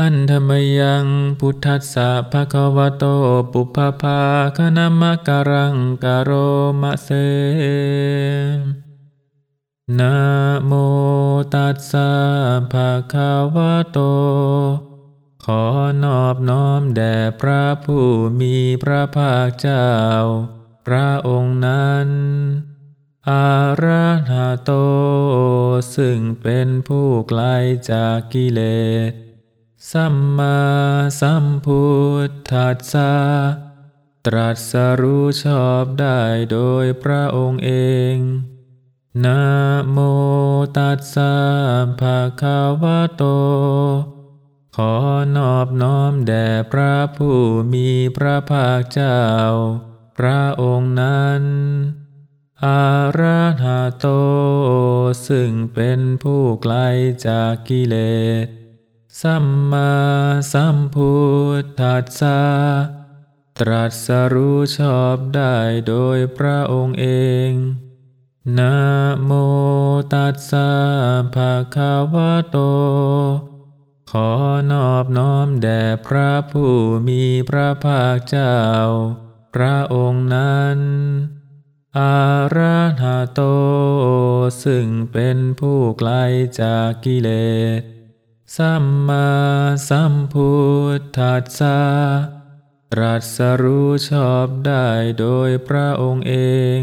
หันธรรมยังพุทธัสสะภะคะวะโตปุพพภาคณมะการังกโรมะเสนะโมตัสสะภะคะวะโต ขอนอบน้อมแด่พระผู้มีพระภาคเจ้า พระองค์นั้นอาราธาโต ซึ่งเป็นผู้ไกลจากกิเลส สัมมาสัมพุทธัสสะตรัสรู้ชอบได้โดยพระองค์เองนะโมตัสสะภะคะวะโต ขอนอบน้อมแด่พระผู้มีพระภาคเจ้า พระองค์นั้นอาราธาโต ซึ่งเป็นผู้ไกลจากกิเลส สัมมาสัมพุทธัสสะตรัสรู้ชอบได้โดยพระองค์เอง นะโมตัสสะภะคะวะโต ขอนอบน้อมแด่พระผู้มีพระภาคเจ้า พระองค์นั้น อาราธาโต ซึ่งเป็นผู้ไกลจากกิเลส สัมมาสัมพุทธัสสะตรัสรู้ชอบได้โดยพระองค์เอง